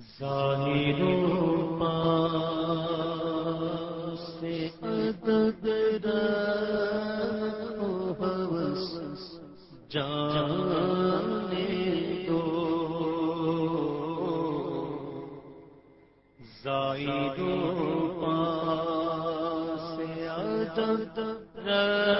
جانے دو۔ ظاہر سے عدد حوث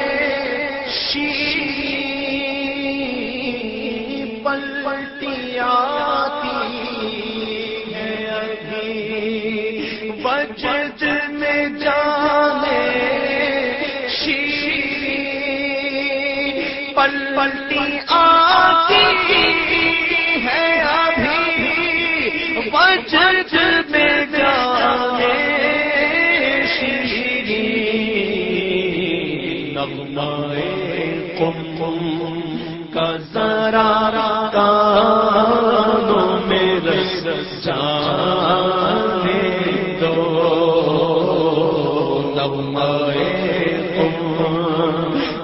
شی پل پلٹی آتی ہے ابھی۔ میں جانے شی پل پلٹی آتی ہے ابھی۔ میں جانے کا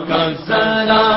کا سلام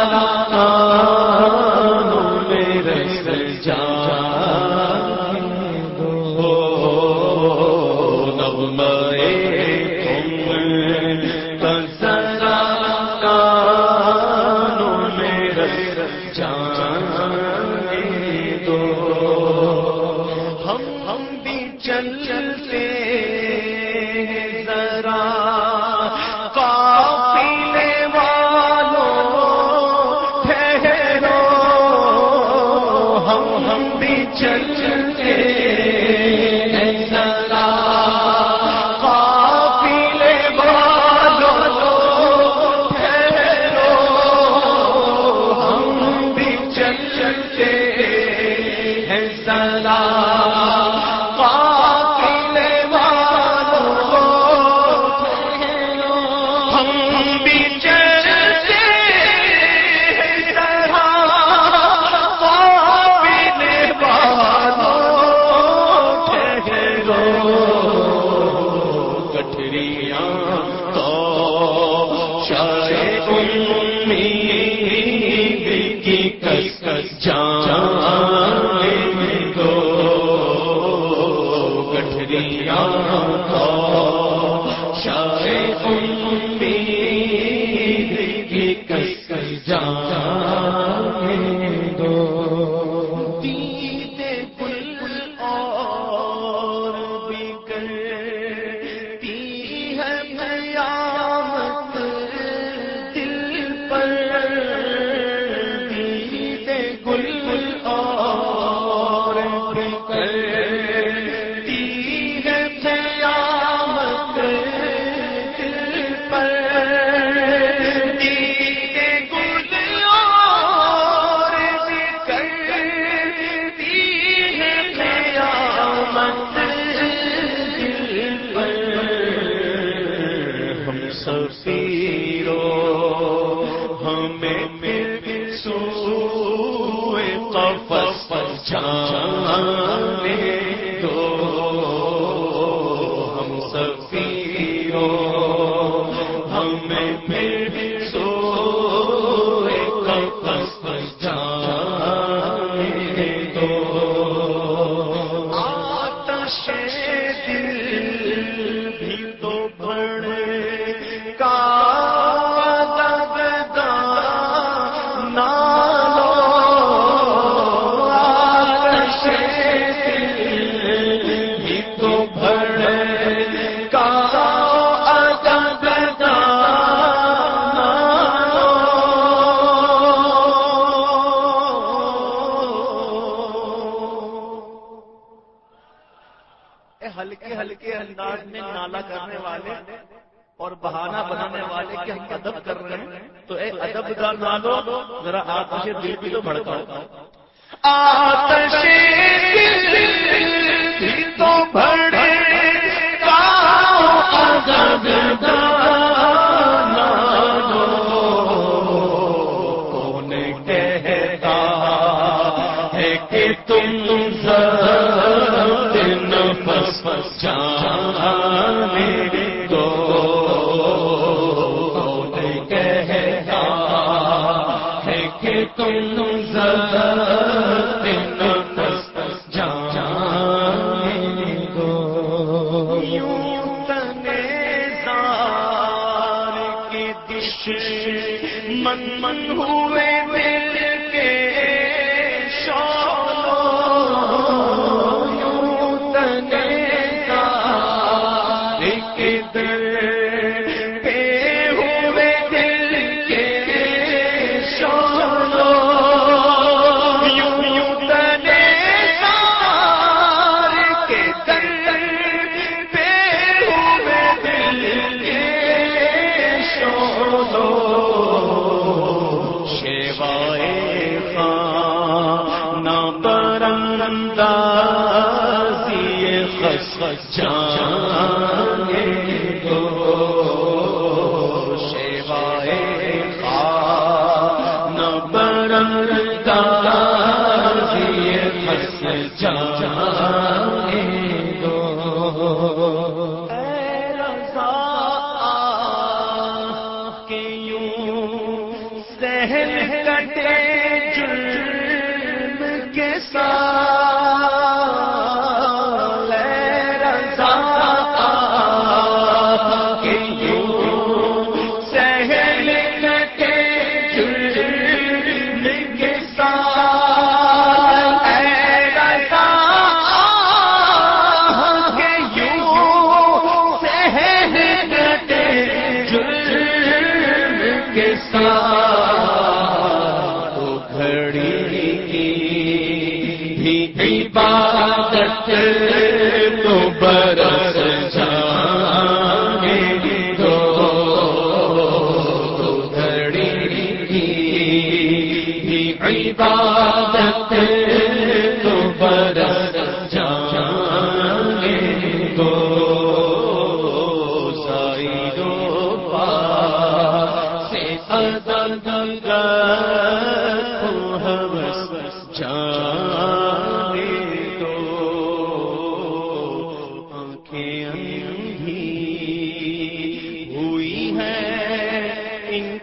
شاید سفیرو ہمیں پھر سوئے قفص پچھانا ہلکے ہلکے انداز میں نالا کرنے والے اور بہانہ بنانے والے کے ہم ادب کر رہے ہیں، تو اے ادب کا نالو ذرا آتش دل بھی تو بھڑکاؤ۔ ہوتا دل تو چہل کٹے جل عبادت تو بر